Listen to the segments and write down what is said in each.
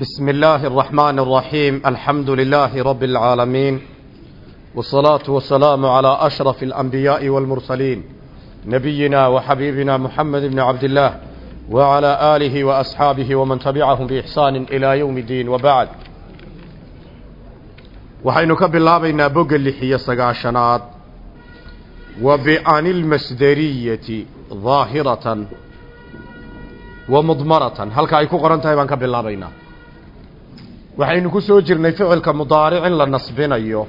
بسم الله الرحمن الرحيم الحمد لله رب العالمين والصلاة والسلام على أشرف الأنبياء والمرسلين نبينا وحبيبنا محمد بن عبد الله وعلى آله وأصحابه ومن تبعهم بإحسان إلى يوم الدين وبعد waxaynu ka bilaabaynaa bogga lixiyo sagaashanaad wa bi'ani lmasderiyati daahiratan wa mudmaratan halka ay ku qoran tahay baan ka bilaabaynaa waxaynu ku soo jirnay ficilka mudaaric in la nasbinayo.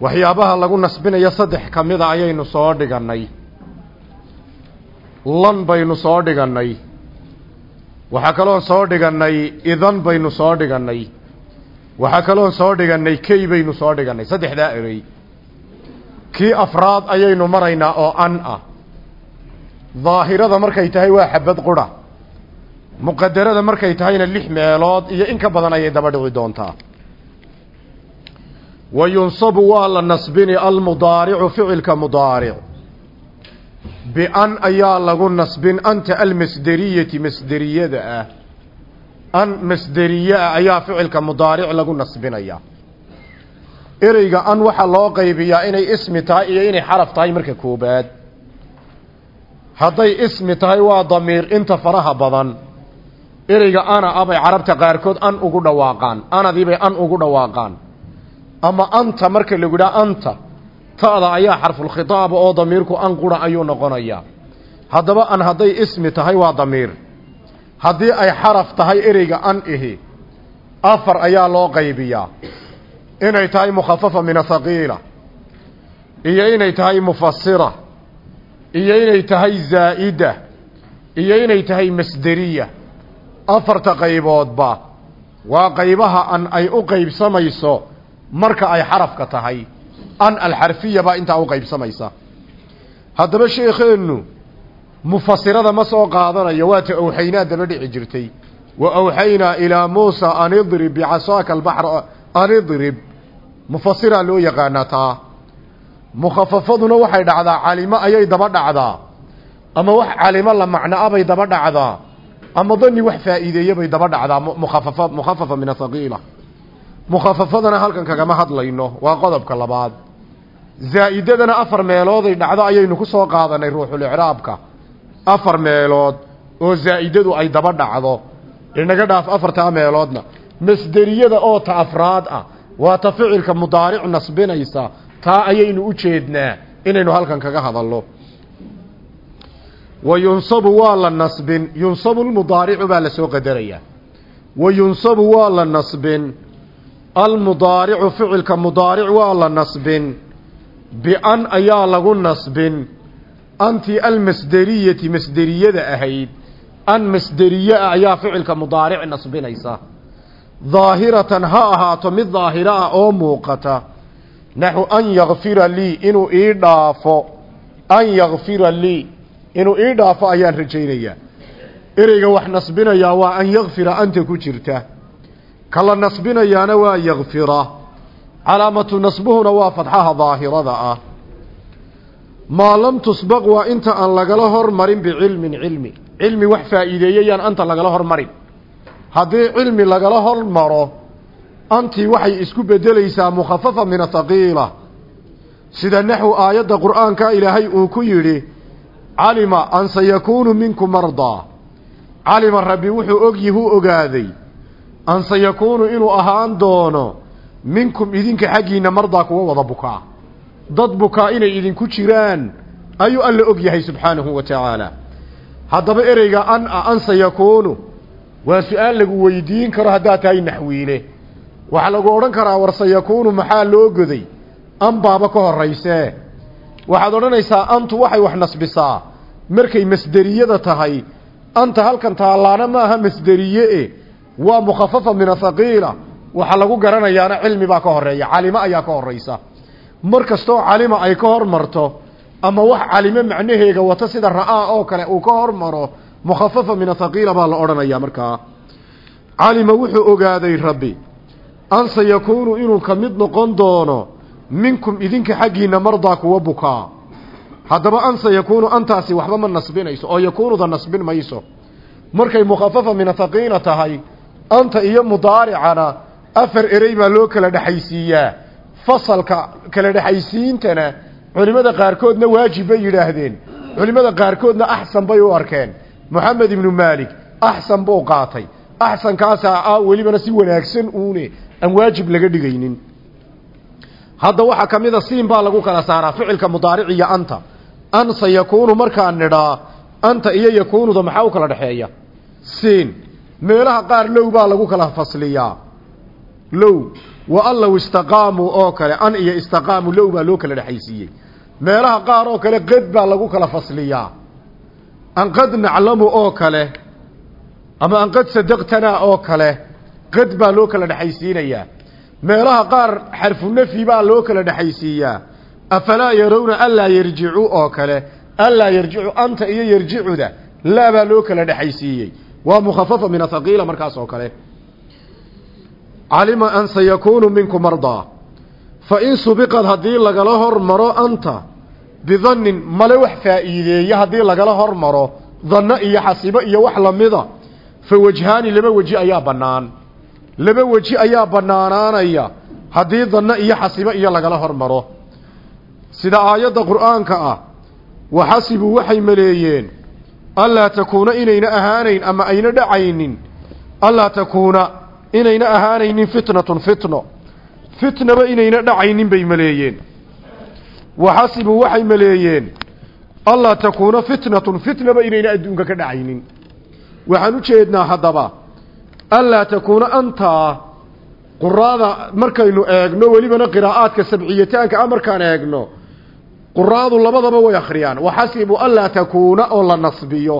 Waxyaabaha lagu nasbinayo saddex ka mida ayaynu soo dhigannay. Lan baynu soo dhigannay. Waxaa kaloon soo dhigannay idan baynu soo dhigannay. Waxaa kaloon soo dhigannay key baynu soo dhigannay. Saddexdaa erey kii afraad ayaynu maraynaa oo an ah. Daahirada markay tahay waa xabad qura muqadarada markay tahayna lix meelood iyo in ka badan ayay daba dhici doontaa. Wa yunsabu waa la nasbini almudaaricu ficilka mudaaric. Bian ayaa lagu nasbin anta almasderiyati masderiyada ah. An masderiye ah ayaa ficilka mudaaric lagu nasbinaya. Ereyga an waxaa loo qaybiyaa inay ismi tahay iyo inay xaraf tahay marka koobaad. Hadday ismi tahay waa damiir inta faraha badan ereyga ana ah bay carabta qaarkood an ugu dhawaaqaan anadiibay an ugu dhawaaqaan. Ama anta marka lagu yidhaha anta ta'da ayaa xarfulkhitaaba oo damiirku an qura ayuu noqonayaa. Haddaba an hadday ismi tahay waa damiir. Haddii ay xaraf tahay ereyga an ihi afar ayaa loo qaybiyaa. Inay tahay mukhafafa min athaqiila iyo inay tahay mufasira iyo inay tahay zaa'ida. Iyo inay tahay masderiya afarta qayboodba waa qaybaha an ay u qaybsamayso marka ay xarafka tahay. An alxarfiya baa intaa u qaybsamaysa. Haddaba sheekheennu mufasirada ma soo qaadanayo waata awxaynaa daba dhici jirtay. Wa awxaynaa ilaa muusa an idrib bicasaaka albaxra an idrib. Mufasiraa loo yaqaanaa taa mukhafafaduna waxay dhacdaa calimo ayay daba dhacdaa. Ama wax calimo la macnoa bay daba dhacdaa ama dani wax faa'iideeye bay daba dhacdaa. Mukhafafa mukhafafa min athaqiila mukhafafadana halkan kagama hadlayno. Waa qodobka labaad. Zaa'idadana afar meelooday dhacdo ayaynu ku soo qaadanay ruuxulicraabka afar meelood oo zaa'idadu ay daba dhacdo. Inaga dhaaf afartaa meeloodna. Masderiyada oo ta afraad ah. Waa ta ficilka mudaaric nasbinaysa. Taa ayaynu u jeednaa inaynu halkan kaga hadalno wa yunsabu waa la nasbin yunsabu lmudaaricu baa la soo qadarayaa wa yunsabu waa la nasbin almudaaricu ficilka mudaaric waa la nasbin bian ayaa lagu nasbin anti almasderiyati masderiyada ahayd an masderiye ah ayaa ficilka mudaaric nasbinaysa daahiratan ha ahaato mid daahiro ah oo muuqata naxu an yakfira lii inuu ii dhaafo an yakfira lii inuu ii dhaafo ayaan rajaynayaa ereyga wax nasbinayaa waa an yakfira anta ku jirta. Kala nasbinayaana waa yakfira calaamatu nasbuhuna waa fadxaha daahirada ah. Maa lam tusbaq waa inta aan lagala hormarin bicilmin cilmi. Cilmi wax faa'iideeyayaan anta lagala hormarin. Haddii cilmi lagala hormaro antii waxay isku bedelaysaa mukhafafa min athaqiila sida naxwu aayadda qur'aanka ilaahay uu ku yidhi calima an sayakuunu minkum mardaa calima rabbi wuxuu ogyihuu ogaaday an sayakuunu inuu ahaan doono minkum idinka xaggiinna mardaa kuwa wada bukaa dad bukaa inay idinku jiraan ayuu alla og yahay subxaanahu wa tacaala haddaba ereyga an a an sayakuunu waa su'aal lagu weydiin karo haddaad tahay naxwiile. Waxaa lagu odhan karaa war sayakuunu maxaa loo goday? An baaba ka horraysee waxaad odhanaysaa antu waxay wax nasbisaa. Markay masderiyada tahay anta halkan taallaana maaha masderiye e. Waa mukhafafa min athaqiila waxaa lagu garanayaana cilmi baa ka horreeya calimo ayaa ka horraysa. Mar kastoo calima ay ka hormarto ama wax calimo macnaheega wata sida ra'aa oo kale uu ka hormaro mukhafafa min athaqiila baa la odhanayaa markaa. Calima wuxuu ogaaday rabbi an sayakuunu inuu ka mid noqon doono minkum idinka xaggiinna mardaa kuwa bukaa. Haddaba an sayakuunu antaasi waxba ma nasbinayso oo yakuunuda nasbin mayso. Markay mukhafafa min athaqiila tahay anta iyo mudaaricana afar erey baa loo kala dhexaysiiyaa. Fasalka kala dhexaysiintana culimmada qaarkoodna waajib bay yidhaahdeen. Culimmada qaarkoodna axsan bay u arkeen. Moxamed ibnu maalik axsan buu qaatay. Axsankaasaa ah welibana si wanaagsan uune aan waajib laga dhigaynin hadda waxaa ka mid a siin baa lagu kala saaraa ficilka mudaaric iyo anta. An sayakuunu markaan nidhaa anta iyo yakuunuda maxaa u kala dhexeeya? Siin. Meelaha qaar low baa lagu kala fasliyaa. Low. Wa an low istaqaamuu oo kale an iyo istaqaamu low baa loo kala dhexaysiiyey. Meelaha qaar oo kale qad baa lagu kala fasliyaa. An qad naclamu oo kale ama an qad sadaqtanaa oo kale qad baa loo kala dhexaysiinayaa meelaha qaar xarfu nafyi baa loo kala dhexaysiiyaa afalaa yarowna anlaa yarjicu oo kale anlaa yarjicu anta iyo yarjicuda laa baa loo kala dhexaysiiyey waa mukhafafa min athaqiila markaas oo kale. Calima an sayakuunu minkum mardaa fa in subiqad haddii lagala hormaro anta bidannin male wax faa'iideeye haddii lagala hormaro danno iyo xasibo iyo wax lamida fa wajhaani laba weji ayaa bannaan laba weji ayaa bannaanaanaya haddii danno iyo xasibo iyo lagala hormaro. Sida aayadda qur'aanka ah waxasibuu waxay maleeyeen allaa takuuna inayna ahaanayn ama ayna dhacaynin allaa takuuna inayna ahaanaynin fitnatun fitno fitnaba inayna dhacaynin bay maleeyeen. Waxasibuu waxay maleeyeen allaa takuuna fitnatun fitnaba inayna adduunka ka dhacaynin. Waxaan u jeednaa haddaba allaa takuuna antaa quraada markaynu eegno welibana qiraa'aadka sabciyataanka a markaan eegno quraadu labadaba way akhriyaan waxasibu anlaa takuuna oo la nasbiyo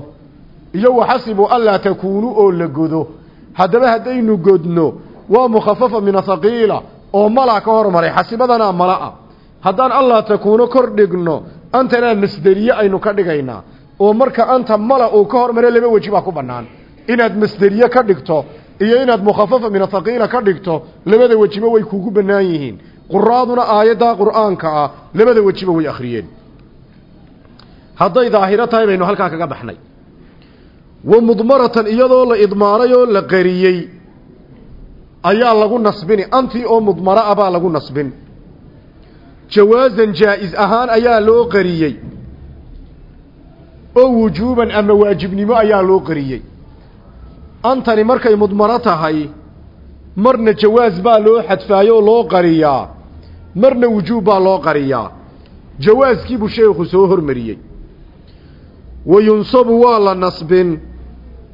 iyo waxasibu anlaa takuunu oo la godo haddaba haddaynu godno waa mukhafafa min athaqiila oo mala ka hormaray xasibadanaa malaa haddaan allaa takuuno kor dhigno antanaa masderiye aynu ka dhigaynaa oo marka anta mala uu ka hormare laba weji baa ku bannaan inaad masderiye ka dhigto iyo inaad mukhafafa min athaqiila ka dhigto labada wejiba way kugu bannaan yihiin. Quraaduna aayaddaa qur'aanka ah labada wejiba way akhriyeen. Hadday daahiro tahay baynu halkaa kaga baxnay. Wa mudmaratan iyadoo la idmaaray oo la qariyey ayaa lagu nasbini. Antii oo mudmara ah baa lagu nasbin. Jawaasan jaa-is ahaan ayaa loo qariyey. Oo wujuuban ama waajibnimo ayaa loo qariyey antani markay mudmaro tahay marna jawaas baa loo xadfaayo oo loo qariyaa marna wujuub baa loo qariyaa jawaaskiibuu sheekhu soo hormariyey. Wa yunsabu waa la nasbin.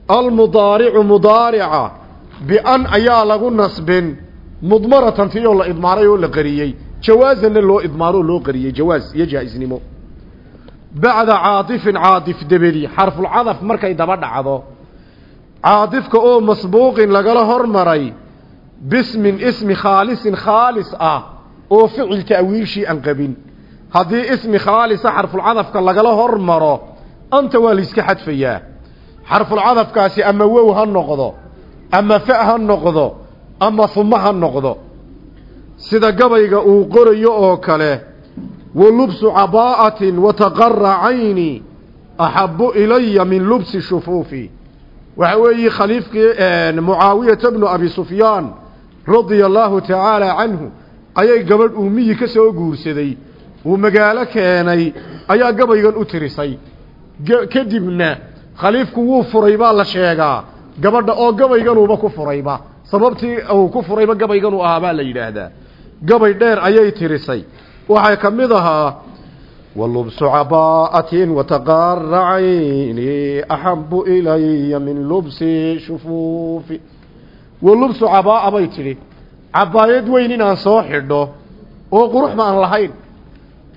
Almudaaricu mudaarica bian ayaa lagu nasbin. Mudmaratan tii oo la idmaaray oo la qariyey. Jawaasanna loo idmaaro oo loo qariyey. Jawaas iyo jaa-isnimo. Bacda caatifin caatif debedi xarfulcadaf markay daba dhacdo caatifka oo masbuuqin lagala hormaray bismin ismi khaalisin khaalis ah oo ficil ta'wiilshii aan qabin. Haddii ismi khaalisa xarfulcadafka lagala hormaro anta waa layska xadfayaa. Xarfulcadafkaasi ama wow ha noqdo ama fa ha noqdo ama huma ha noqdo. Sida gabayga uu qorayo oo kale wa lubsu cabaa'atin wataqara cayni axabu ilaya min lubsi shufuufi waxa weeye khaliifkii mucaawiyata bnu abi sufyaan radia allaahu tacaala canhu ayay gabadh uu miyi ka soo guursaday. Uu magaalo keenay ayaa gabaygan u tirisay. Kadibna khaliifku wuu furay baa la sheegaa. Gabadha oo gabayganuuba ku furayba. Sababtii uu ku furayba gabayganuu ahaa baa la yidhaahdaa. Gabay dheer ayay tirisay. Waxaa ka mid ahaa wataqara cayni axabu ilaya min lubsi shufuufi walubsu cabaa'a bay tidhi cabaayad weyn inaan soo xidho oo qurux baan lahayn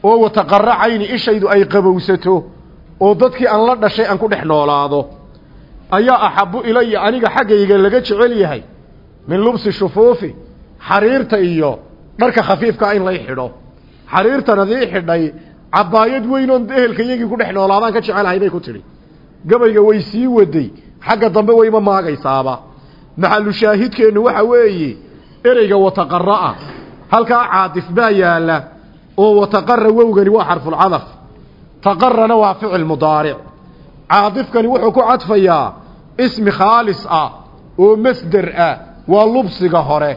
oo wataqara cayni ishaydu ay qabowsato oo dadkii aan la dhashay aan ku dhex noolaado ayaa axabu ilaya aniga xaggayga laga jecel yahay min lubsi shufuufi xariirta iyo dharka khafiifkaa in lay xidho xariirtan adii xidhay cabaayad weynoon ehelka iyagii ku dhex noolaadaan ka jecelahay bay ku tidhi. Gabayga way sii waday. Xagga dambe wayma maagaysaaba. Maxalu shaahidkeennu waxa weeye ereyga wataqara'a halkaa caatif baa yaalla oo wataqara wowgani waa xarfulcadaf taqarana waa ficil mudaaric. Caatifkani wuxuu ku cadfayaa ismi khaalis ah oo masder ah waa lubsiga hore.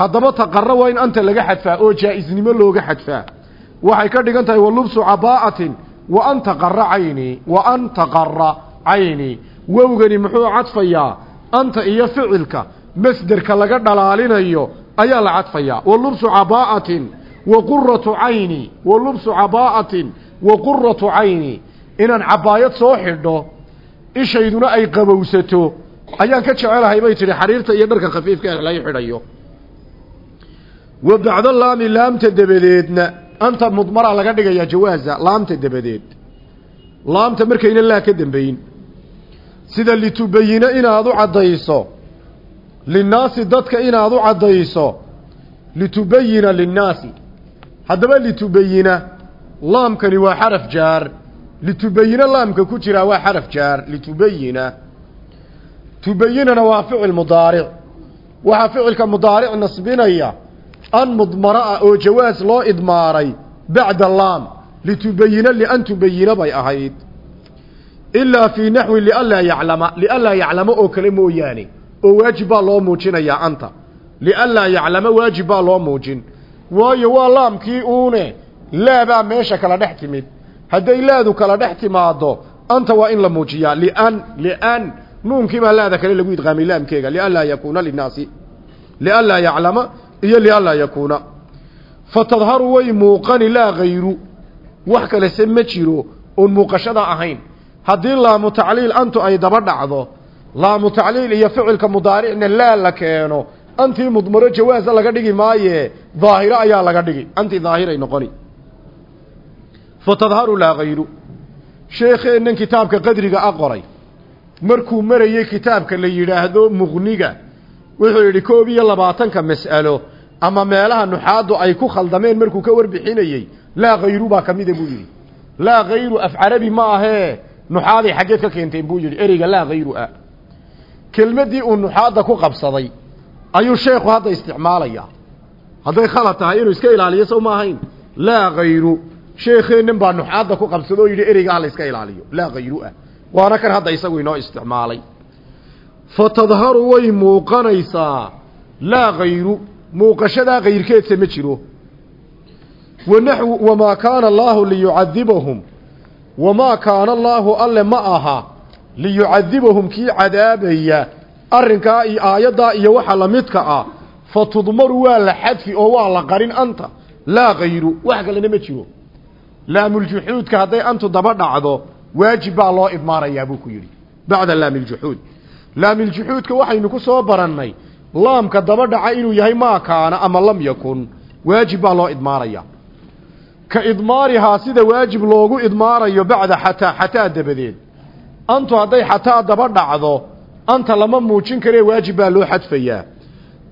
Haddaba taqara waa in anta laga xadfaa oo jaa-isnimo looga xadfaa waxay ka dhigan tahay wa lubsu cabaa'atin wa an taqara cayni wa an taqara cayni. Wowgani muxuu cadfayaa anta iyo ficilka masderka laga dhalaalinayo ayaa la cadfayaa. Wa lubsu cabaa'atin wa quratu cayni wa lubsu cabaa'atin wa quratu cayni. Inaan cabaayad soo xidho ishayduna ay qabowsato ayaan ka jecelahay bay tidhi xariirta iyo dharka khafiifka laga xidhayo. Wa bacdo laami laamta dabadeedna anta mudmara laga dhigayaa jawaaza laamta dabadeed. Laamta markayna laa ka dambayn sida litubayino inaad u caddayso linnaasi dadka inaad u caddayso litubayina linnaasi. Haddaba litubayina laamkani waa xaraf jaar. Litubayina laamka ku jiraa waa xaraf jaar. Litubayina. Tubayinana waa ficil mudaaric. Waxaa ficilka mudaaric nasbinaya an mudmara ah oo jawaas loo idmaaray bacda laam litubayina lian tubayina bay ahayd ilaa fii naxwi lianlaa yaclama lianlaa yaclamo oo kale mooyaane oo waajib baa loo muujinayaa anta lianlaa yaclama waajib baa loo muujin waayo waa laamkii uune laabaa meesha kala dhex timid hadday laadu kala dhex timaado anta waa in la muujiyaa lian lian nuunkii baa laada kale lagu idqaamay laamkeega lianlaa yakuuna linnaasi lianlaa yaclama iyo lianlaa yakuuna. Fatadharu way muuqani laa hayru wax kalese ma jiro oon muuqashada ahayn. Haddii laamu tacliil antu ay daba dhacdo laamu tacliil iyo ficilka mudaaricna laa la keeno antii mudmaro jawaasa laga dhigi maaye daahiro ayaa laga dhigi. Antii daahiray noqoni. Fatadharu laa hayru sheekheennan kitaabka qadriga a qoray. Markuu marayey kitaabka la yidhaahdo muqniga wuxuu yidhi koob iyo labaatanka mas'alo ama meelaha nuxaaddu ay ku khaldameen markuu ka warbixinayey laa hayru baa ka mida buu yidhi. Laa hayru af carabi ma ahee nuxaaday xaggeed ka keenteen buu yidhi ereyga laa hayru ah kelmaddii uu nuxaadda ku qabsaday ayuu sheekhu hadda isticmaalayaa hadday khalad tahay inuu iska ilaaliyo sow ma ahayn. Laa hayru sheekheennan baa nuxaadda ku qabsada oo yidhi ereyga ha la iska ilaaliyo. Laa hayru ah waana kan hadda isagu inoo isticmaalay fatadharu way muuqanaysaa. Laa hayru muuqashadaa kayrkeedsa ma jiro. Wanaxwu wamaa kaana allaahu liyucadibahum wamaa kaana allaahu alle ma aha liyucadibahum kii cadaabaya. Arrinkaa iyo aayaddaa iyo waxa la midka ah. Fa tudmaru waa la xadfi oo waa la qarin anta. Laa hayru wax kalena ma jiro. Laamuljuxuudka hadday antu daba dhacdo waajib baa loo idmaarayaa buu ku yidhi. Bacda laamiljuxuud laamiljuxuudka waxaynu ku soo barannay laamka daba dhaca inuu yahay maa kaana ama lam yakun. Waajib baa loo idmaarayaa. Ka idmaarihaa sida waajib loogu idmaarayo bacda xataa xataa dabadeed. Antu hadday xataa daba dhacdo anta lama muujin karee waajib baa loo xadfayaa.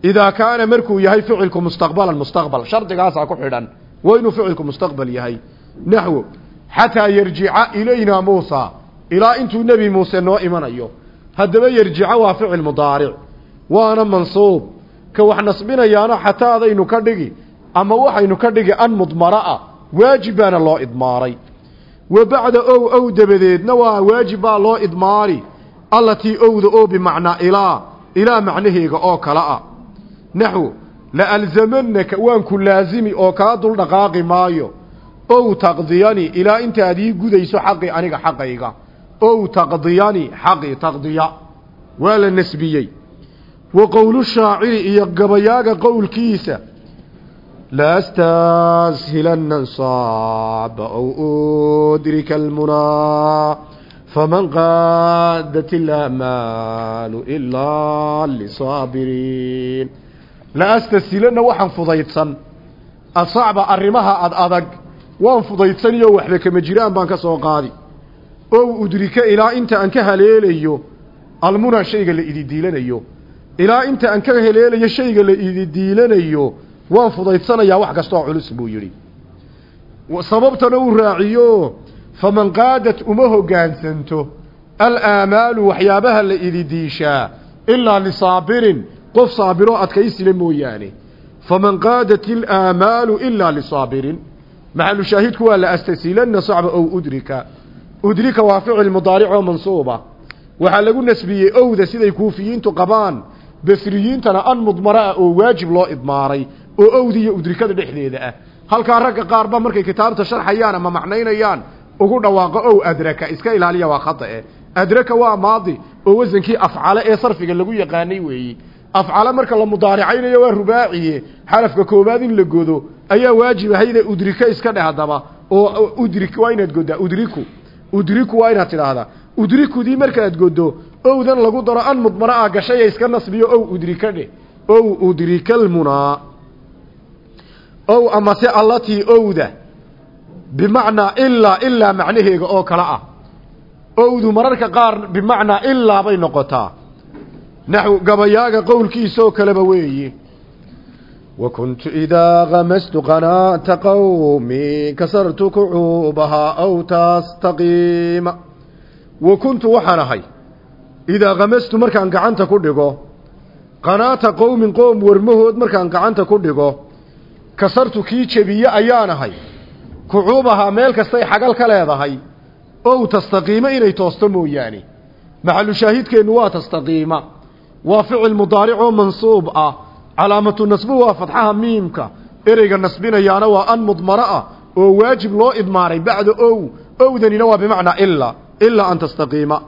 Idaa kaana markuu yahay ficilku mustaqbalan mustaqbal shardigaasaa ku xidhan waa inuu ficilku mustaqbal yahay. Naxwo xataa yarjica ilaynaa muusa ilaa intuu nebi muuse noo imanayo haddaba yarjica waa ficil mudaaric waana mansuub. Ka wax nasbinayaana xataadaynu ka dhigi ama waxaynu ka dhigi an mudmara'a waajib baana loo idmaaray. Wa bacda ow ow dabadeedna waa waajib baa loo idmaari allatii owda oo bimacnaa ilaa ilaa macnaheega oo kala ah. Naxwo la alzamanaka waan ku laasimi oo kaa dul dhaqaaqi maayo. Ow taqdiyani ilaa intaad ii gudayso xaqii aniga xaqayga ow taqdiyani xaqi taqdiya waa la nasbiyey. Wa qowlushaaciri iyo gabayaaga qowlkiisa la astaashilana nsaaba ow udrika almunaa faman qaadat ilamaalu ilaa lisaabiriin la astasilana waxaan fudaydsan. Asacba arrimaha ad adag waan fudaydsan iyo waxba kama baan ka soo qaadi oo udrika ilaa inta aan ka haleelayo almunaa shayga la ididiilanayo. Ilaa inta aan ka haleelayo shayga la idi diilanayo waan fudaydsanayaa wax kastoo culus buu yidhi. Sababtana uu raaciyo faman qaadad uma hoggaansanto alaamaalu waxyaabaha la idi ididiishaa ilaa lisaabirin qof saabiroo adkaysile mooyaane. Faman qaadat ilaamaalu ilaa lisaabirin. Maxalushaahidku waa la astasiilanna sacba ow udrika udrika waa ficil mudaaricoo mansuuba. Waxaa lagu nasbiyey owda siday kuufiyiintu qabaan basriyiintana an mudmara ah oo waajib loo idmaaray oo owda iyo udrikada dhexdeeda ah. Halkaa ragga qaarba markay kitaabta sharxayaan ama macnaynayaan ugu dhawaaqo ow adraka iska ilaaliya waa khata e adraka waa maadi oo wasankii afcale ee sarfiga lagu yaqaanay weeyi. Afcale marka la mudaaricaynayo waa rubaaciye xarafka koobaad in la godo ayaa waajib ahayde udrika iska dheh oo udrik waa inaad goddaa udriku udriku waa inaad tidhaahdaa. Udrikudii markaad godo owdan lagu daro an mudmara ah gashay iska nasbiyo ow udrika dheh. Ow udrikalmunaa ow amase allatii owda bimacnaa ilaa ilaa macnaheega oo kale ah. Owdu mararka qaar bimacnaa ilaa bay noqotaa. Naxw gabayaaga qowlkiisaoo kaleba weeye wa kuntu idaa kamastu qanaata qawmi kasartu kucuubahaa aw tastaqiima wa kuntu waxaan ahay idaa kamastu markaan gacanta ku dhigo qanaata qowmin qoom warmahood markaan gacanta ku dhigo kasartu kii jebiye ayaan ahay kucuubahaa meel kastay xagal ka leedahay ow tastaqiimo inay toosto mooyaane maxalu calaamatu nasbu waa fadxaha miimka. Ereyga nasbinayaana waa an mudmara ah oo waajib loo idmaaray bacda ow. Owdanina waa bimacnaa ilaa ilaa an tastaqiima.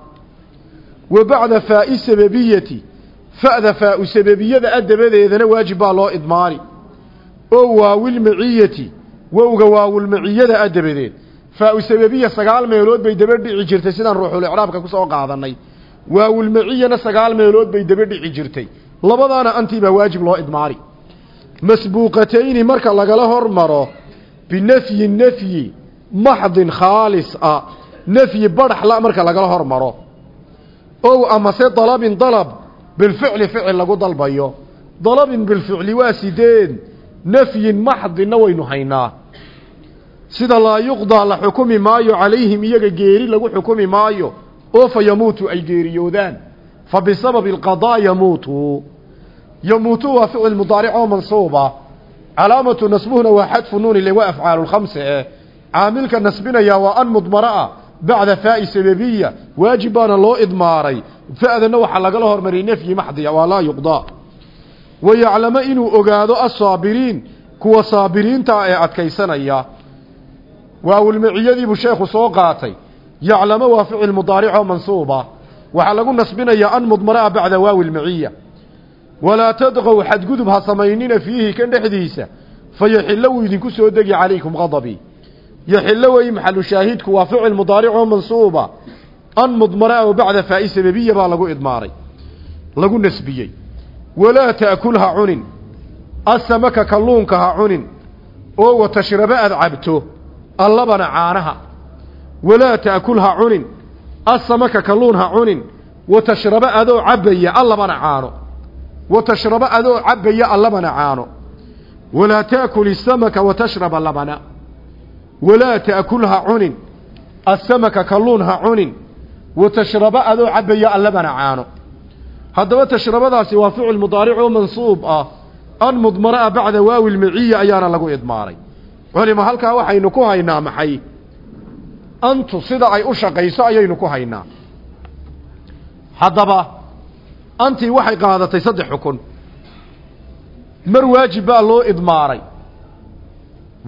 Wa bacda faa'i sababiyati fa'da faa'u sababiyada a dabadeedana waajib baa loo idmaari. Oo waawilmaciyati wowga waawilmaciyada a dabadeed faa-u sababiya sagaal meelood bay daba dhici jirtay sidaan ruuxul icraabka ku soo qaadanay. Waawulmaciyana sagaal meelood bay daba jirtay labadaana antii baa waajib loo idmaari. Masbuuqatayni marka lagala hormaro binafyi nafyi maxdin khaalis ah nafyi badhaxla marka lagala hormaro. Ow amase dalabin dalab bilficli ficil lagu dalbayo. Dalabin bilficli waa sideed nafyin maxdinna waynu haynaa. Sida laa yuqdaa la xukumi maayo calayhim iyaga geeri lagu xukumi maayo oo fa yamuutu ay geeriyoodaan. Fa bisababi alqadaa yamuutu yamuutu waa ficil mudaaric oo mansuuba. Calaamatu nasbuhuna waa xadfu nuuni le waa afcaalu lkhamse eh caamilka nasbinayaa waa an mudmara ah bacda faa'i sababiya. Waajib baana loo idmaaray. Fa'dana waxaa lagala hormariyay nafyi maxdiya waa laa yuqdaa wayaclamo inuu ogaado asaabiriin kuwa saabiriinta ee adkaysanaya. Waawilmaciyadiibuu sheekhu soo qaatay. Yaclamo waa ficil mudaaricoo walaa tadqow xadgudub ha samaynina fiihi kan dhexdiisa fayaxillo wuu idinku soo degi calaykum qadabii yaxillo wey maxalu shaahidku waa ficil mudaaricoo mansuuba an mudmaraa oo bacda faa'i sababiya baa lagu idmaaray lagu nasbiyey walaa ta'kul ha cunin asamaka kalluunka ha cunin oo watashraba aad cabto allabana caanaha walaa ta'kul cunin asamaka kalluun ha cunin watashraba adoo cabbaya allabana caano watashraba adoo cabbaya allabana caano walaa ta'kul isamaka watashraba labana walaa ta'kul ha cunin asamaka kalluun ha cunin watashraba adoo cabbaya allabana caano haddaba tashrabadaasi waa ficil mudaaric oo mansuub ah an mudmara a bacda waawi lmaciya ayaana lagu idmaaray culima halkaa waxaynu ku haynaa maxay antu sida ay u shaqayso ayaynu ku haynaa haddaba antii waxay qaadatay saddex xukun. Mar waajib baa loo idmaaray.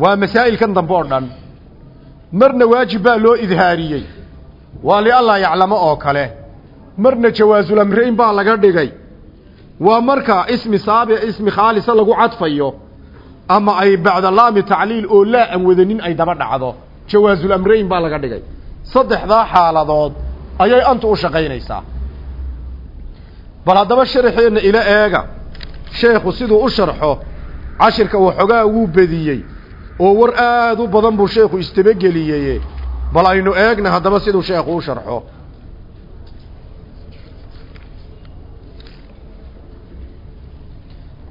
Waa masaa'ilkan dambe oo dhan. Marna waajib baa loo idhaariyey. Waa liallaa yaclamo oo kale. Marna jawaazulamrayn baa laga dhigay. Waa marka ismi saabic ismi khaalisa lagu cadfayo ama ay bacda laami tacliil oo laa an wadanin ay daba dhacdo. Jawaazulamrayn baa laga dhigay. Saddexdaa xaaladood ayay antu u shaqaynaysaa bal haddaba sharaxeenna ila eega. Sheekhu siduu u sharxo cashirka waxoogaa wuu bediyey oo war aad u badan buu sheekhu istabageliyey bal aynu eegna haddaba siduu sheekhu u sharxo.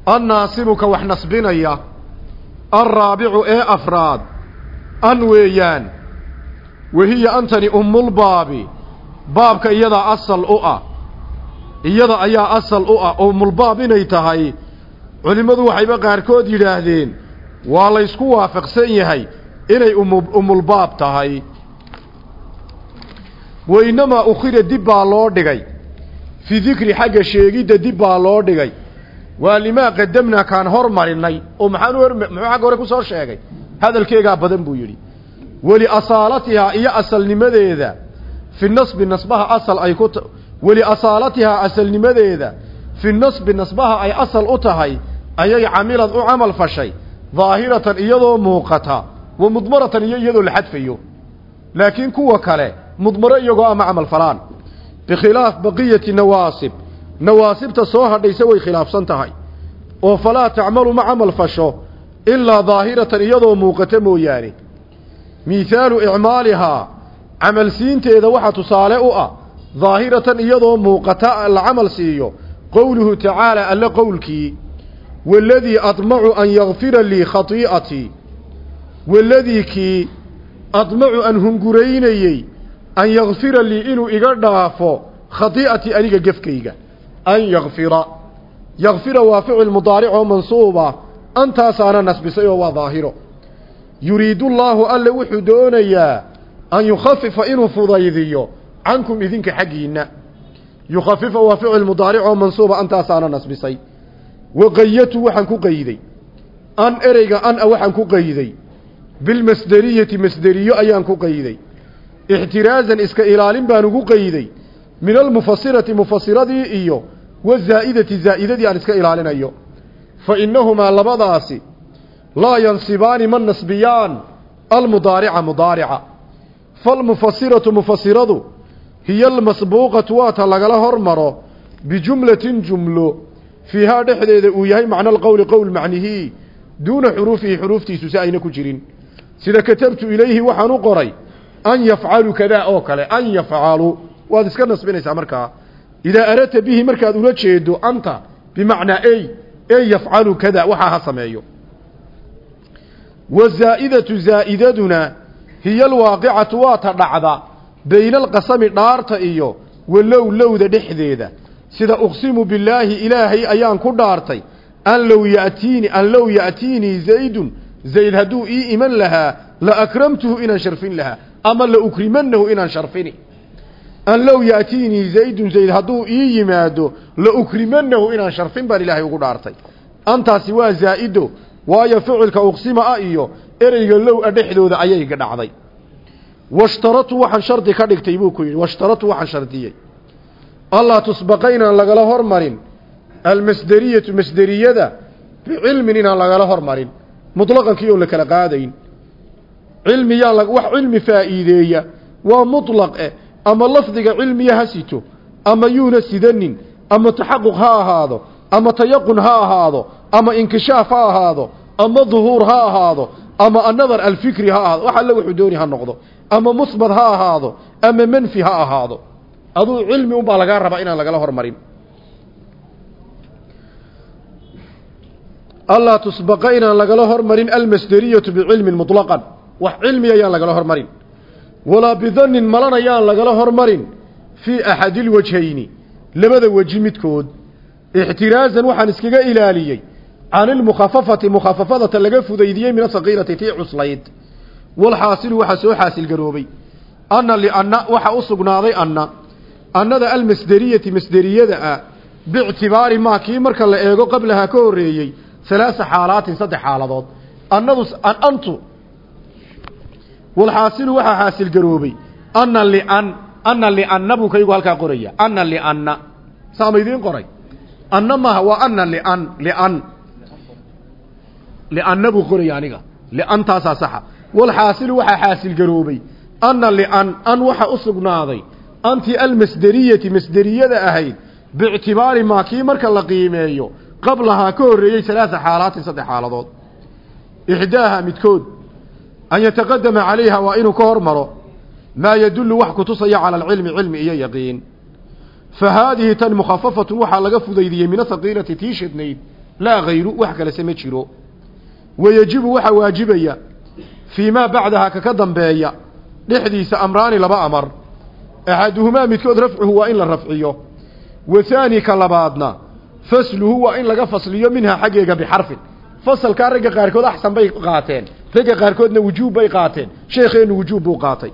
Annaasibuka wax nasbinaya alraabicu ee afraad an weeyaan wahiya antani ummulbaabi baabka iyadaa asal u ah iyada ayaa asal u ah ummulbaab inay tahay. Culimmadu waxayba qaarkood yidhaahdeen waa laysku waafaqsan yahay inay umu ummulbaab tahay. Wainamaa ukhira dib baa loo dhigay. Fi dikri xagga sheegidda dib baa loo dhigay. Waa limaa qadamnaa kaan hor marinay oo maxaan muxuu xagga hore ku soo sheegay. Hadalkeegaa badan buu yidhi. Weli asaalatihaa iyo asalnimadeeda fi nasbi nasbaha asal ay ku weli asaalatihaa asalnimadeeda fi nasbi nasbaha ay asal u tahay ayay camilad u camal fashay daahiratan iyadoo muuqata wa mudmaratan iyo iyadoo la xadfayo. Laakiin kuwa kale mudmaro iyagoo ama camal falaan. Bikhilaaf baqiyati nawaasib. Nawaasibta soo hadhaysa way khilaafsan tahay. Oo falaa tacmalu ma camal fasho ilaa daahiratan iyadoo muuqata mooyaane. Mihaalu icmaalihaa camalsiinteeda waxaa tusaale u ah daahiratan iyadoo muuqata la camal siiyo. Qowluhu tacaala alle qowlkii waladii admacu an yakfira lii khatii'atii waladii kii admacu an hunguraynayey an yakfira lii inuu iga dhaafo khatii'atii aniga gefkayga. An yakfira yakfira waa ficil mudaaric oo mansuuba antaasaana nasbisay oo waa daahiro yuriidu llaahu alle wuxuu doonayaa an yukhafifa inuu fudaydiyo cankum idinka xaggiinna yukhafifa waa ficil mudaaric oo mansuuba antaasaana nasbisay. Waqayatu waxaan ku qayday. An ereyga an a waxaan ku qayday. Bilmasderiyati masderiyo ayaan ku qayday. Ixtiraazan iska ilaalin baan ugu qayday. Min almufasirati mufasiradii iyo wazaa'idati zaa'idadii aan iska ilaalinayo. Fa innahumaa labadaasi laa yansibaani ma nasbiyaan almudaarica mudaarica. Falmufasiratu mufasiradu hiya almasbuuqatu waata lagala hormaro bijumlatin jumlo. Fiihaa dhexdeeda uu yahay macno alqowli qowl macnihii duuna xuruufihi xuruuftiisu si ayna ku jirin. Sida katabtu ilayhi waxaan u qoray an yafcalu kadaa oo kale an yafcalu. Waad iska nasbinaysaa markaa idaa aradta bihi markaad ula jeedo anta bimacnaa ey ey yafcalu kada waxaa ha sameeyo. Wazaa'idatu zaa'idaduna hiya alwaaqicatu waa ta dhacda bayna alqasami dhaarta iyo walow lowda dhexdeeda. Sida uqsimu billaahi ilaahay ayaan ku dhaartay. An low yatiini an low ya'tiinii zaydun. Zayd hadduu ii iman lahaa la akramtuhu inaan sharfin lahaa ama la ukrimanahu inaan sharfini. An low ya'tiinii zaydun zayd hadduu ii yimaado la ukrimanahu inaan sharfin baan ilaahay ugu dhaartay. Antaasi waa zaa'ido. Waayo ficilka uqsima ah iyo ereyga low a dhexdooda ayay dhacday washtaratu waxaan shardi ka dhigtay buu ku yidhi washtaratu waxaan shardiyey allaa tusbaqa inaan lagala hormarin almasderiyatu masderiyada bicilmin inaan lagala hormarin mutlaqankii oo la kala qaadayn cilmiyaa wax cilmi faa'iideeya waa mutlaq eh ama lafdiga cilmiya ha sito ama yuuna sidanin ama taxaquq ha ahaado ama tayaqun ha ahaado ama inkishaaf ha ahaado ama duhuur ha ahaado ama annadar alfikri ha ahaado wax alle wuxuu dooni ha noqdo ama musbad ha ahaado ama manfi ha ahaado. Aduu cilmi unbaa lagaa rabaa inaan lagala hormarin. Allaa tusbaqa inaan lagala hormarin almasderiyatu bicilmin muطlaqan wax cilmi ayaan lagala hormarin. Walaa bidannin malan ayaan lagala hormarin fii axadi lwajhayni labada weji midkood. Ixtiraazan waxaan iskaga ilaaliyey can ilmukhafafati mukhafafadata laga fudaydiyey min asaqiilati tii cuslayd walxaasilu waxaa soo xaasil garoobay. Anna lianna waxa u sugnaaday anna. Annada almasderiyati masderiyada ah biictibaari maa kii marka la eego qablahaa ka horreeyey halaasa xaalaatin saddex xaaladood. Annadu antu. Walxaasilu waxaa xaasil garoobay. Anna lian anna lianna buu kaygu halkaa qoraya. Anna lianna saama idiin qoray. Anna maaha waa anna lian lian lianna buu qoraya aniga. Liantaasaa saxa walxaasilu waxaa xaasil garoobay. Anna lian an waxa u sugnaaday. Anti almasderiyati masderiyada ahayd biictibaari maa kii marka la qiimeeyo qablahaa ka horreeyey alaaa xaalaatin saddex xaaladood. Ixdaaha midkood an yataqadama calayha waa inuu ka hormaro maa yadullu wax kutusaya cala alcilmi cilmi iyo yaqiin. Fa haadihi tan mukhafafatun waxaa laga fudaydiyey min ahaqiilati tii shidnayd laa hayru wax kalese ma jiro. Wayejibu waxaa waajibaya fii maa bacdaha kaka dambeeya dhexdiisa amraani laba amar axaduhumaa midkood rafcuhu waa in la rafciyo wa haani ka labaadna fasluhu waa in laga fasliyo minhaa xaggeega bixarfin fasalkaa ragga qaarkood axsan bay qaateen ragga qaarkoodna wujuub bay qaateen sheekheennu wujuub buu qaatay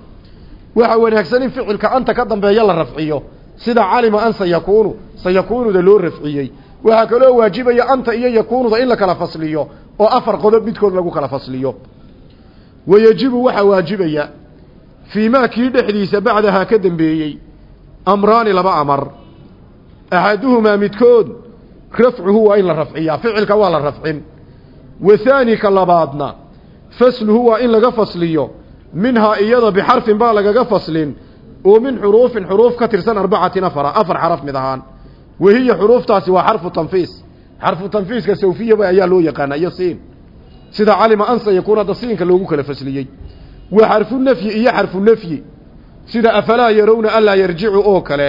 waxa wanaagsan in ficilka anta ka dambeeya la rafciyo sida calima an sayakuunu sayakuunuda loo rafciyey waxaa kaloo waajibaya anta iyo yakuunuda in la kala fasliyo oo afar qodob midkood lagu kala fasliyo wayejibu waxaa waajibaya fii maa kii dhexdiisa bacdahaa ka dambeeyey amraani laba amar. Axaduhumaa midkood rafcuhu waa in la rafciyaa ficilka waa la rafcin. Wathaani ka labaadna fasluhu waa in laga fasliyo minhaa iyada bixarfin baa lagaga faslin oo min xuruufin xuruuf ka tirsan arbacatin afara afar xaraf mid ahaan. Wahiya xuruuftaasi waa xarfu tanfiis xarfu tanfiiska sawfiyaba ayaa loo yaqaana iyo sida calima ansa yakuun hadda siinka loogu kala fasliyey. Wa xarfu nafyi iyo xarfu nafyi. Sida afalaa yarowna anlaa yarjicu oo kale.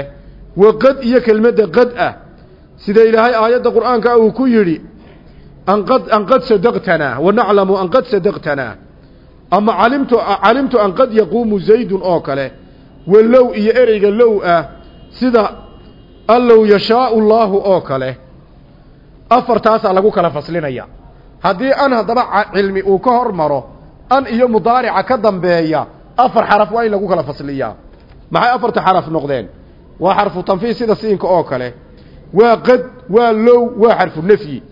Wa qad iyo kelmadda qad ah. Sida ilaahay aayadda qur'aanka uu ku yidhi anqad an qad sadaqtanaa wanaclamu an qad sadaqtanaa ama calimtu calimtu an qad yaquumu zaydun oo kale. Walow iyo ereyga low ah. Sida allow yashaau llaahu oo kale. Afartaasaa lagu kala faslinaya haddii an haddaba cilmi uu ka hor maro an iyo mudaarica ka dambeeya afar xaraf waa in lagu kala fasliyaa. Maxay afarta xaraf noqdeen? Waa xarfu tanfiis sida siinka oo kale. Waa qad waa low waa xarfu nafyi.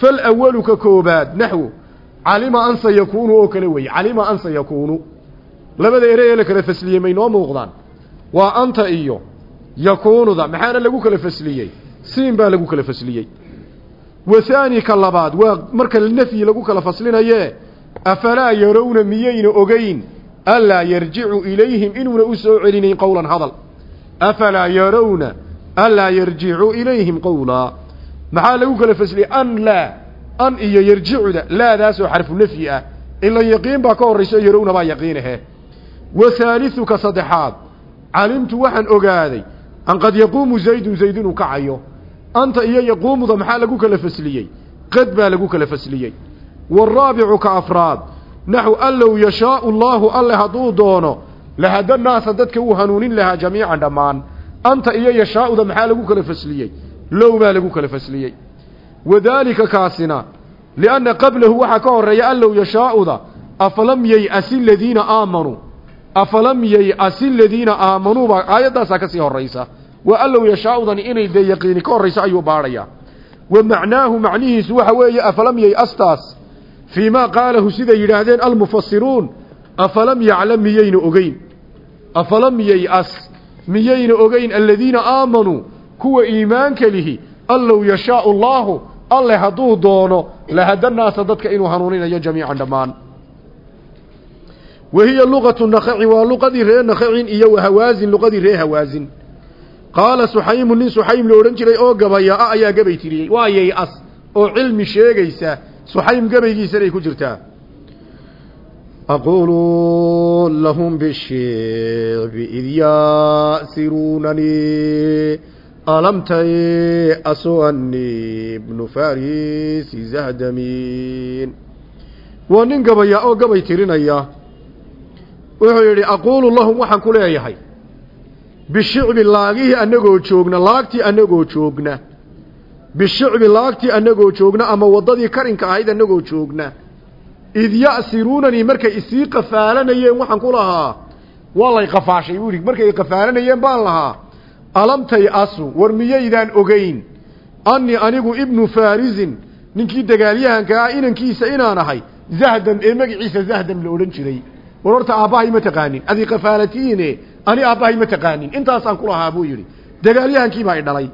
Fal awalu ka koobaad naxwo calima an sayakuunu oo kale weeye. Calima an sayakuunu. Labada ere ee la kala fasliyey may noo muuqdaan. Waa anta iyo yakuunuda. Maxaana lagu kala fasliyey? Siin baa lagu kala fasliyey wahaani ka labaad waa marka nafyi lagu kala faslinaye afalaa yarowna miyayna ogeyn anlaa yarjicu ilayhim inuuna u soo celinayn qowlan hadal. Afalaa yarowna anlaa yarjicu ilayhim qowlaa maxaa lagu kala fasliyey? An laa an iyo yarjicuda laadaasoo xarfu nafyi ah. Ila yaqiin baa ka horrayso yarowna baa yaqiinahe. Wa haaliuka saddexaad calimtu waxaan ogaaday an qad yaquumu zaydun zayd kacayo anta iyo yaquumuda maxaa lagu kala fasliyey? Qad baa lagu kala fasliyey. Waaraabicu ka afraad naxw an low yashaau allaahu alle hadduu doono lahada naasa dadka uu hanuunin lahaa jamiican dhammaan. Anta iyo yashaauda maxaa lagu kala fasliyey? Low baa lagu kala fasliyey. Wadaalika kaasina lianna qablahu waxaa ka horreeya an low yashaauda afalam yay'asi aladiina aamanuu afalam yay'asi aladiina aamanuu baa aayaddaasaa ka sii horaysa wa allow yashaa'udani inay dee yaqiini ka horrayso ayuu baadhayaa. Wa macnaahu macnihiisu waxa weeye afalam yay'astaas fii maa qaalahu siday yidhaahdeen almufasiruun afalam yaclam miyayna ogeyn? Afalam yay'as miyayna ogeyn aladiina aamanuu kuwa iimaanka lihi allow yashaau allaahu alle hadduu doono lahada naasa dadka inuu hanuuninayo jamiican dhammaan. Wahiya luqatu nakaci waa luqadii ree nakacin iyo wahawaasin luqadii ree hawaasin qaala suxaymu nin suxaym la odhan jiray oo gabaya ayaa gabay tiriyey waa yay-as oo cilmi sheegaysa suxaym gabaygiisanay ku jirtaa. Aquulu lahum bishicbi id yaasiruunanii alam tayasu ani bnu farisi zahdamin. Waa nin gabaya oo gabay tirinaya. Wuxuu yidhi aquulu lahum waxaan ku leeyahay bishicbi laagihii annagoo joogna laagtii annagoo joogna. Bishicbi laagtii annagoo joogna ama waddadii karinka ahayd annagoo joogna. Id ya'siruunanii markay isii qafaalanayeen waxaan ku lahaa waa lay qafaashay buu yidhi markay qafaalanayeen baan lahaa alamtay asu war miyaydaan ogeyn annii anigu ibnu faarisin ninkii dagaalyahanka ah inankiisa inaan ahay zahdan ee magaciisa zahdan la odhan jiray. War horta aabbahay ma taqaanin adi qafaalatiine ani aabbahay ma taqaanin intaasaan ku lahaa buu yidhi. Dagaalyahankiibaa i dhalay.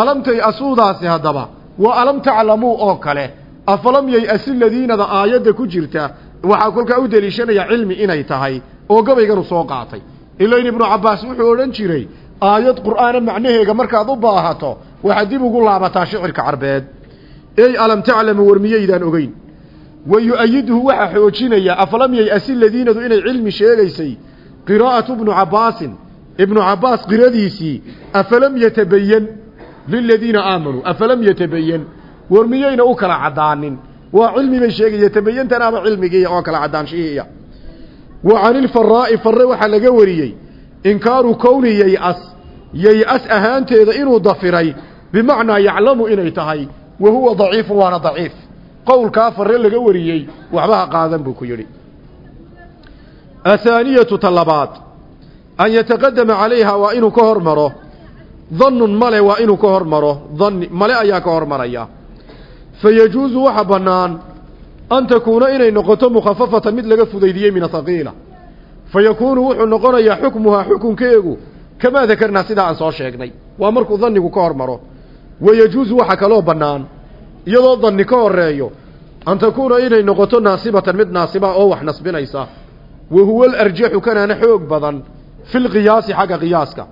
Alamtay asuudaasi haddaba? Waa alam taclamuu oo kale? Afalam yay-asi ladiinada aayadda ku jirta? Waxaa kolkaa u deliishanaya cilmi inay tahay oo gabayganu soo qaatay. Ilayn ibnu cabbaas wuxuu odhan jiray aayad qur'aana macnaheega markaad u baahato waxaad dib ugu laabataa shicirka carbeed. Ey alam taclamu war miyaydaan ogeyn. Wa yu-ayiduhu waxaa xoojinaya afalam yay-asi ladiinadu inay cilmi sheegaysay qiraa'atu ibnu cabbaasin ibnu cabbaas qiradiisii afalam yatabayan liladiina aamanuu afalam yatabayan war miyayna u kala caddaanin waa cilmi bay sheegay yatabayantanaaba cilmigiiya oo kala caddaanshihiiya wa canilfaraa'i farre waxaa laga wariyey inkaaru kowni yay-as yay-as ahaanteeda inuu dafiray bimacnaa yaclamu inay tahay wa huwa daciifu waana daciif qowlkaa farre laga wariyey waxba ha qaadan buu ku yidhi athaaniyatu ta labaad an yataqadama calayha waa inuu ka hormaro dannun male waa inuu ka hormaro danni male ayaa ka hormaraya fa yajuusu waxa bannaan an takuuna inay noqoto mukhafafatan mid laga fudaydiyey min ahaqiila fa yakuunu wuxuu noqonayaa xukmuhaa xukunkeegu kamaa dakarnaa sidaa aan soo sheegnay waa markuu dannigu ka hormaro wa yajuusu waxa kaloo bannaan iyadoo danni ka horeeyo an takuuna inay noqoto naasibatan mid naasiba oo wax nasbinaysa wa huwa alarjaxu kanaana xoog badan fi lqiyaasi xagga qiyaaska.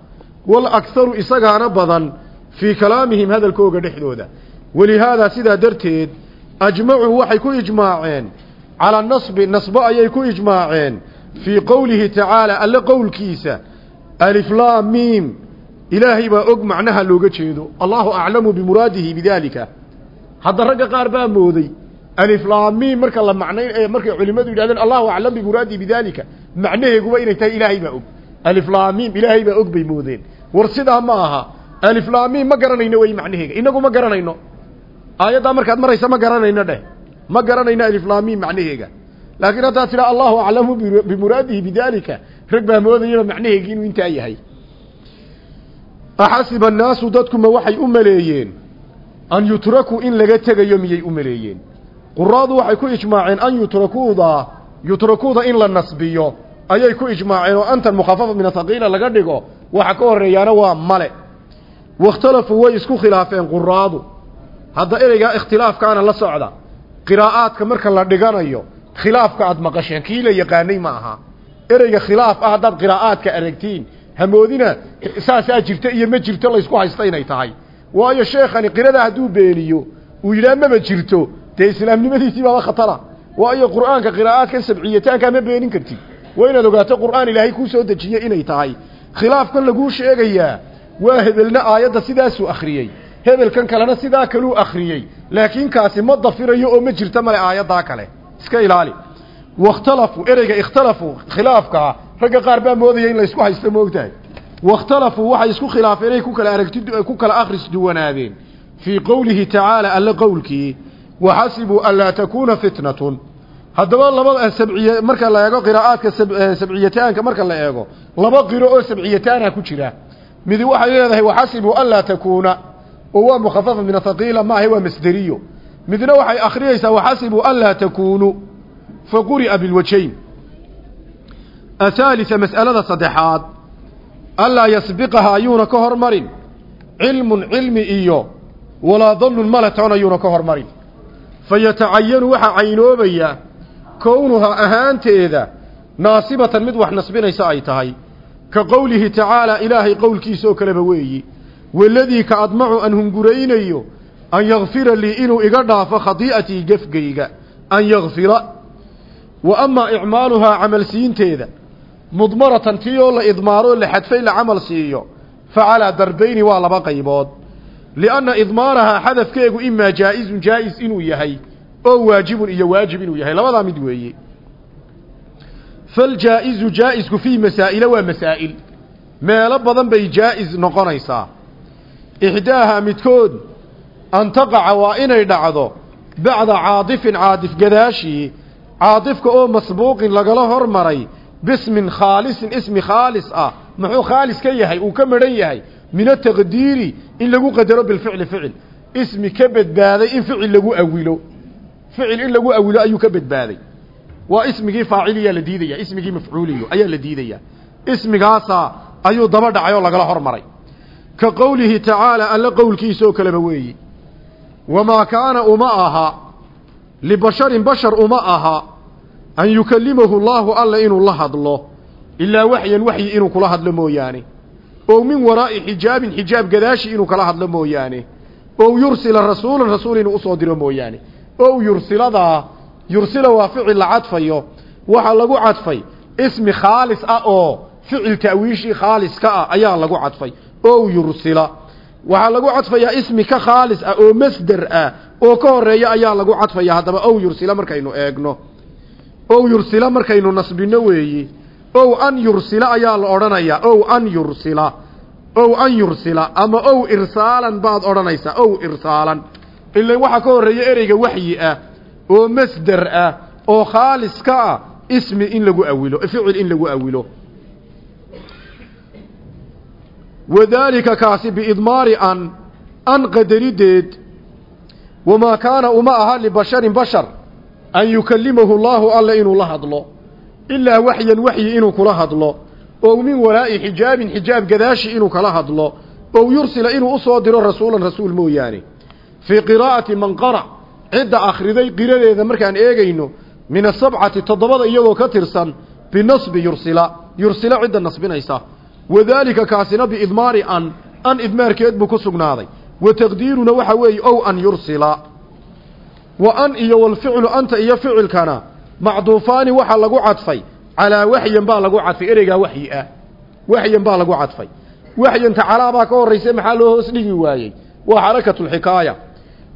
Waalakharu isagaana badan fii kalaamihim hadalkooga dhexdooda. Walihaadaa sidaa darteed ajmacuu waxay ku ijmaaceen calaa nasbi nasbo ayay ku ijmaaceen fii qowlihi tacaala alle qowlkiisa aliflaam miim ilaahay baa og macnaha looga jeedo. Allahu aclamu bimuraadihi bidaalika. Hadda ragga qaar baa mooday aliflaamiim marka la macnayn markay culimmadu yidhahdeen allahu aclam bimuraadihi bidaalika macnaheeguba inay tahay ilaahay baa og. Aliflaamiim ilaahay baa og bay moodeen. War sidaa ma aha aliflaamiim ma garanayno wey macnaheega. Inagu ma garanayno. Aayaddaa markaad maraysa ma garanayno dheh. Ma garanayno aliflaamiim macnaheega. Laakiin haddaad tidhaa allahu aclamu bimuraadihi bidaalika rag baa moodayaba macnaheegi inuu intaa yahay. Axasiba annaasu dadkuma waxay u maleeyeen. An yutrakuu in laga tegayo miyay u maleeyeen quraadu waxay ku ijmaaceen an yutrakuuda yutrakuuda in la nasbiyo. Ayay ku ijmaaceen oo antan mukhafafa min athaqiila laga dhigo waxa ka horeeyaana waa male. Wakhtalafuu way isku khilaafeen quraadu. Hadda ereygaa ikhtilaafkaana la socda. Qiraa'aadka marka la dhiganayo khilaafka aad maqasheen kii la yaqaanay ma aha. Ereyga khilaaf ah haddaad qiraa'aadka aragtiin hamoodina saasaa jirta iyo ma jirto laysku haysta inay tahay. Waayo sheekhani qirada hadduu beeniyo uu yidhaha maba jirto dee islaamnimadiisii baaba khatara. Waayo qur'aanka qiraa'aadkan sabciyataankaa ma beenin kartid waa ogaato qur'aan ilaahay kuu soo dejiye inay tahay. Khilaafkan laguu sheegayaa waa hebelna aayadda sidaasuu akhriyey. Hebelkan kalena sidaa kaluu akhriyey. Laakiin kaasi ma dafirayo oo ma jirto male aayaddaa kale. Iska ilaali. Wakhtalafuu ereyga ikhtalafuu khilaafkaa ragga qaar baa moodaya in laysku haysto moogtahay wakhtalafuu waxay isku khilaafeen inay ku kala aragti ku kala akhris duwanaadeen. Fii qowlihi tacaala alle qowlkii waxasibuu anlaa takuuna fitnatun haddaba laba sabciye marka la eego qiraa'aadka sabciyataanka marka la eego laba qiro oo sabciyataana ku jira midi waxay leedahay waxasibuu anlaa takuuna oo waa mukhafafa min athaqiila maaha waa masderiyo midna waxay akhriyeysaa waxasibuu anlaa takuunu faquri'a bilwajayn athaalita mas'alada saddexaad anlaa yasbiqaha ayuuna ka hormarin cilmun cilmi iyo walaa dannun malatoon ayuuna ka hormarin fa yatacayanu waxaa caynoobaya kownuhaa ahaanteeda naasibatan mid wax nasbinaysa ay tahay ka qowlihi tacaalaa ilaahay qowlkiisa oo kaleba weeyi waladii ka admacu an hunguraynayo an yakfira lii inuu iga dhaafo khadii'atii gefgayga an yakfira wa amaa icmaaluhaa camalsiinteeda mudmaratan tii oo la idmaaroo la xadfay la camal siiyo fa calaa darbayni waa laba qaybood lianna idmaarahaa xadafkeegu imaa jaa-izun jaa-is inuu yahay oo waajibun iyo waajib inuu yahay labadaa mid weeye faljaa-izu jaa-isku fii masaa'ila waa masaa'il meelo badan bay jaa-is noqonaysaa ixdaahaa midkood an taqaca waa inay dhacdo bacda caadifin caadif gadaashii caadifka oo masbuuqin lagala hormaray bismin khaalisin ismi khaalis ah muxuu khaalis ka yahay uu ka madhan yahay min ataqdiiri in lagu qadaro bilficli ficil. Ismi ka badbaaday in ficil lagu awilo. Ficil in lagu awilo ayuu ka badbaaday. Waa ismigii faaciliyaa la diidaya ismigii mafcuuliyo ayaa la diidaya. Ismigaasaa ayuu daba dhacay oo lagala hormaray. Ka qowlihi tacaala alle qowlkiisa oo kaleba weeyi wamaa kaana uma aha libasharin bashar uma aha an yukalimahu llaahu alla inuu la hadlo ilaa waxyan waxyi inuu kula hadlo mooyaane ow min waraa'i xijaabin xijaab gadaashi inuu kala hadlo mooyaane. Ow yursila rasuulan rasuul inuu u soo diro mooyaane. Ow yursiladaa yursila waa ficil la cadfayo. Waxaa lagu cadfay ismi khaalis ah oo ficil ta'wiishii khaaliska ah ayaa lagu cadfay. Ow yursila. Waxaa lagu cadfayaa ismi ka khaalis ah oo masder ah oo ka horreeya ayaa lagu cadfaya haddaba ow yursila markaynu eegno. Ow yursila markaynu nasbino weeyi ow an yursila ayaa la odhanayaa ow an yursila ow an yursila ama ow irsaalan baad odhanaysaa ow irsaalan. Ilan waxaa ka horreeya ereyga waxyi ah oo masder ah oo khaalis ka ah ismi in lagu awilo ficil in lagu awilo. Wadaalika kaasi biidmaari an an qadarideed wamaa kaana uma aha libasharin bashar an yukallimahu llaahu alla inuu la hadlo ilaa waxyan waxyi inuu kula hadlo ow min walaa'i xijaabin xijaab gadaashi inuu kala hadlo ow yursila inuu u soo diro rasuulan rasuul mooyaane. Fii qiraa'ati man qarac cidda akhriday qiradeeda markaan eegayno min asabcati toddobada iyadoo ka tirsan binasbi yursila yursila cidda nasbinaysa. Wadaalika kaasina biidmaari an an idmaarkeed buu ku sugnaaday. Wa taqdiiruna waxa weeye ow an yursila. Wa an iyo walficlu anta iyo ficilkana macduufaani waxaa lagu cadfay. Calaa waxyan baa lagu cadfay. Ereygaa waxyi ah. Waxyan baa lagu cadfay. Waxyanta calaa baa ka horraysa maxaa loo hoos dhigi waayey? Waa xarakatulxikaaya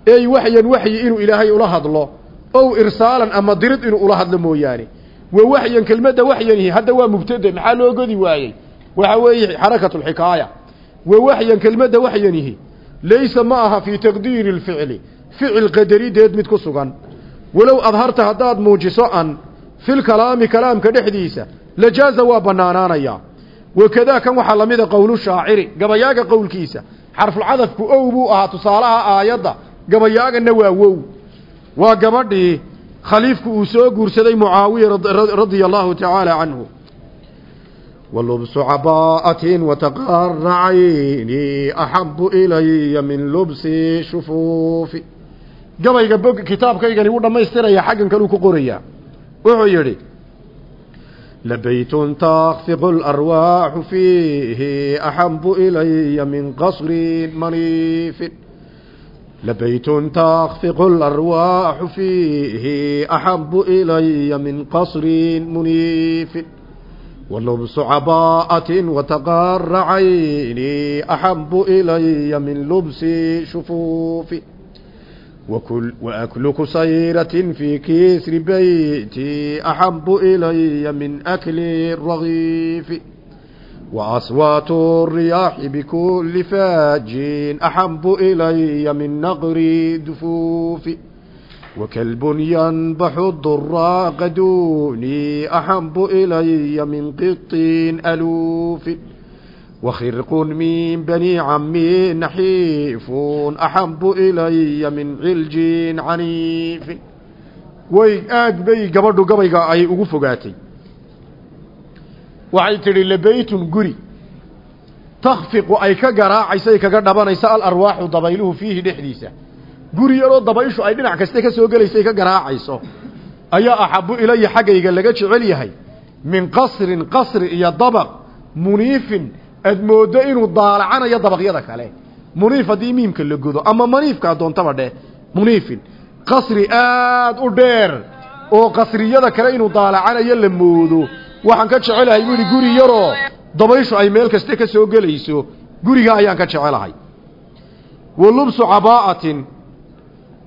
ey waxyan waxyi inuu ilaahay ula hadlo. Ow irsaalan ama dirid inuu ula hadlo mooyaane. Wa waxyan kelmadda waxyanihi hadda waa mubtade maxaa loo godi waayey? Waxa weeye xarakatulxikaaya wa waxyan kelmadda waxyanihi. Laysa ma aha fii taqdiiri lficli ficil qadarideed mid ku sugan walow adharta haddaad muujiso an filkalaami kalaamka dhexdiisa lajaaza waa bannaanaanayaa wakadaa kan waxaa lamida qowlu shaaciri gabayaaga qowlkiisa xarfulcadafku ow buu ahaa tusaalaha aayadda gabayaagana waa wow. Waa gabadhii khaliifku uu soo guursaday mucaawiya radia allahu tacaala canhu walubsu cabaa'atin wataqara cayni axabu ilaya min lubsi shufuufi gabayga bog kitaabkaygani wuu dhammaystiraya xaggan kaluu ku qorayaa wuxuu yidhi labaytun takfiqu larwaaxu fiihi axabu ilaya min qasrin maniifin labaytun takfiqu larwaaxu fiihi axabu ilaya min qasrin muniifin walubsu cabaa'atin wataqara cayni axabu ilaya min lubsi shufuufi وكل وأكل كسيرة في كسر بيتي أحب إلي من أكل الرغيف وأصوات الرياح بكل فاج أحب إلي من نقر دفوف وكلب ينبح الضر قدوني أحب إلي من قط ألوف وخرق من بني عمي نحيف أحب إلي من علج عنيف way aad bay gabadhu gabayga ay ugu fogaatay waxay tidhi labaytun guri takfiqu ay ka garaacayso ay kaga dhabanayso alarwaaxu dabayluhu fiihi dhexdiisa guri yaroo dabayshu ay dhinac kaste ka soo gelaysay ka garaacayso ayaa axabu ilaya xaggayga laga jecel yahay min qasrin qasri iyo dabaq muniifin aad mooddo inuu daalacanayo dabaqyada kale. Muniif haddii miimka la godo ama maniifka adoontaba dheh muniifin. Qasri aad u dheer oo qasriyada kale inuu daalacanayo la moodo. Waxaan ka jecelahay buu yidhi guri yaroo dabayshu ay meel kaste ka soo gelayso guriga ayaan ka jecelahay. Wa lubsu cabaa'atin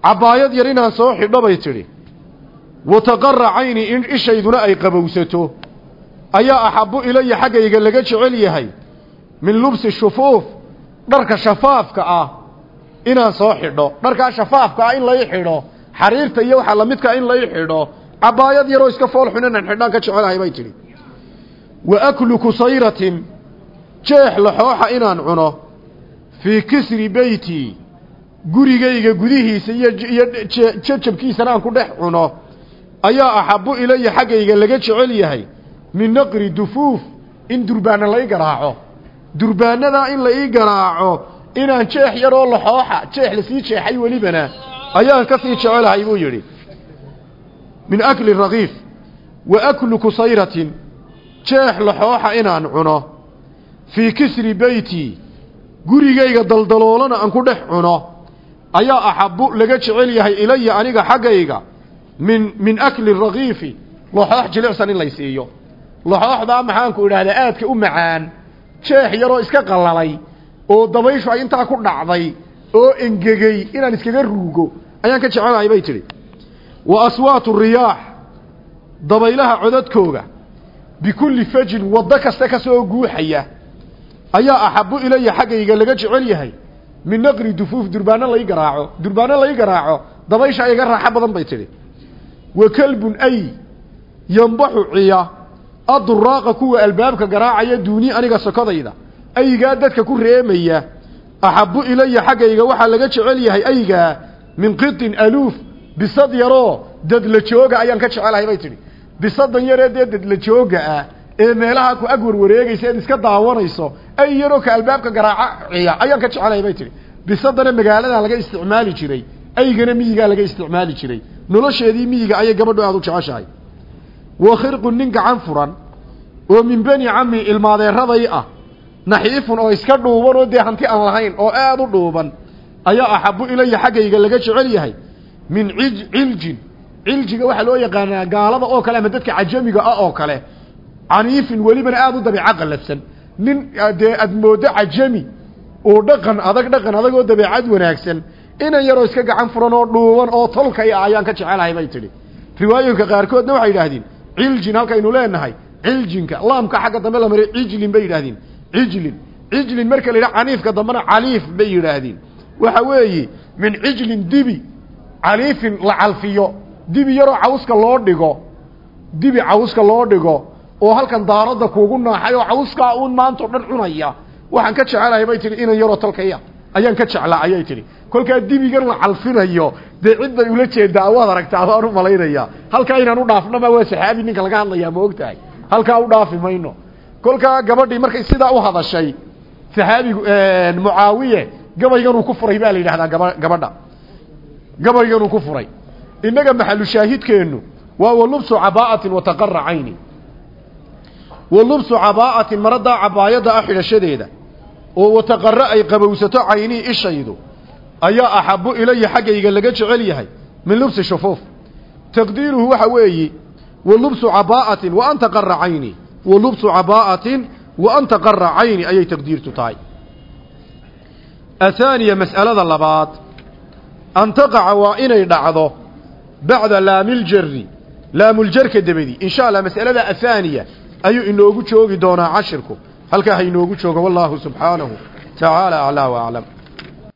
cabaayad yar inaan soo xidho bay tidhi. Wa taqara cayni in ishayduna ay qabowsato. Ayaa axabbu ilaya xaggayga laga jecel yahay min lubsi shufuuf dharka shafaafka ah inaan soo xidho. Dharkaa shafaafka ah in lai xidho xariirta iyo waxaa lamidkaa in lai xidho cabaayad yaroo iska fool xun inaan xidhaan ka jecelahay bay tidhi. Wa aklu kusayratin jeex laxooxa inaan cuno fii kisri beyti gurigayga gudihiisa iyo iyo jajabkiisana aan ku dhex cuno ayaa axabbu ilaya xaggayga laga jecel yahay min naqri dufuuf in durbaana lai garaaco durbaanadaa in la ii garaaco inaan jeex yaroo laxooxa jeex la sii jeexay welibana ayaan ka sii jecelahay buu yidhi. Min akli rakiif wa aklu kusayratin jeex laxooxa inaan cuno. Fii kisri beyti gurigayga daldaloolana aan ku dhex cuno. Ayaa axabbu laga jecel yahay ilaya aniga xaggayga. Min min akli rakiifi laxoox jilicsan in lay siiyo. Laxooxdaa maxaanku idhaahdaa aadka u macaan jeex yaroo iska qallalay oo dabayshu ay intaa ku dhacday oo engegey inaan iskaga ruugo ayaan ka jecelahay bay tidhi. Wa aswaatu riyaax dabaylaha codadkooga bikulli fajin waddo kasta ka soo guuxaya ayaa axabbu ilaya xaggayga laga jecel yahay min naqri dufuuf durbaano lai garaaco durbaano lai garaaco dabaysha ayaga raaxo badan bay tidhi. Wa kelbun ay yambaxu ciya aduraaqa kuwa albaabka garaacaya duuni aniga sokodayda aygaa dadka ku reemaya axabbu ilaya xaggayga waxaa laga jecel yahay aygaa min qitin aluuf bisad yaroo dadla jooga ayaan ka jecelahay bay tidhi. Bisadan yaree dee dadla jooga ah ee meelaha ku ag warwareegaysa eed iska daawanayso ay yaroo ka albaabka garaacaciya ayaan ka jecelahay bay tidhi. Bisadana magaaladaa laga isticmaali jiray aygana miyigaa laga isticmaali jiray. Nolosheedii miyiga ayay gabadhu aada u jeceshahay wa khirqun nin gacan furan oo min beni cami ilmaadeeraday ah naxiifun oo iska dhuuban oo dee hanti aan lahayn oo aada u dhuuban ayaa axabu ilaya xaggayga laga jecel yahay min ij ciljin. Ciljiga waxaa loo yaqaanaa gaalada oo kale ama dadka cajamiga ah oo kale. Caniifin welibana aada u dabeeco qallafsan nin dee aad mooddo cajami oo dhaqan adag dhaqan adag dabeecad wanaagsan inan yaroo iska gacan furan oo dhuuban oo tolkay ah ayaan ka jecelahay bay tidhi. Riwaayooyinka qaarkoodna waxay yidhaahdeen ciljin halkaynu leenahay ciljinka. Laamka xagga dambe la maray cijlin bay yidhahdeen cijlin cijlin marka la yidhaha caniifka dambena caliif bay yidhaahdeen. Waxa weeye min cijlin dibi caliifin la calfiyo. Dibi yaroo cawska loo dhigo dibi cawska loo dhigo oo halkan daaradda kuugu naaxay oo cawskaa uun maantao dhan cunaya. Waxaan ka jecelahay bay tihi inan yaroo talkaya ayaan ka jeclaa ayay tihi kolkaa dibigan la calfinayo dee cid bay ula jeedaa waad aragtaa waan u malaynayaa halkaa inaan u dhaafnama waa saxaabi ninka laga hadlayaa ma og halkaa u dhaafi mayno. Kolkaa gabadhii markay sidaa u hadashay saxaabigu mucaawiye gabayganuu ku furay baa la yidhahdaa gaba gabadha. Gabayganuu ku furay. Innaga maxalu shaahidkeennu waa walubsu cabaa'atin wataqara cayni. Walubsu cabaa'atin maradaa cabaayadda ah xidhashadeeda oo wataqarro ay qabowsato caynii ishaydu ayaa axabbu ilaya xaggayga laga jecel yahay min lubsi shufuuf. Taqdiiruhu waxa weeyi wa lubsu cabaa'atin wa an taqara cayni wa lubsu cabaa'atin wa an taqara cayni ayay taqdiirtu tahay. Athaaniya mas'alada labaad an taqaca waa inay dhacdo bacda laamiljari laamuljarka dabadi. In sha allah mas'alada athaaniya ayuu inoogu joogi doonaa cashirku halkaa ha inoogu joogo wallaahu subxaanahu tacaala aclaa wa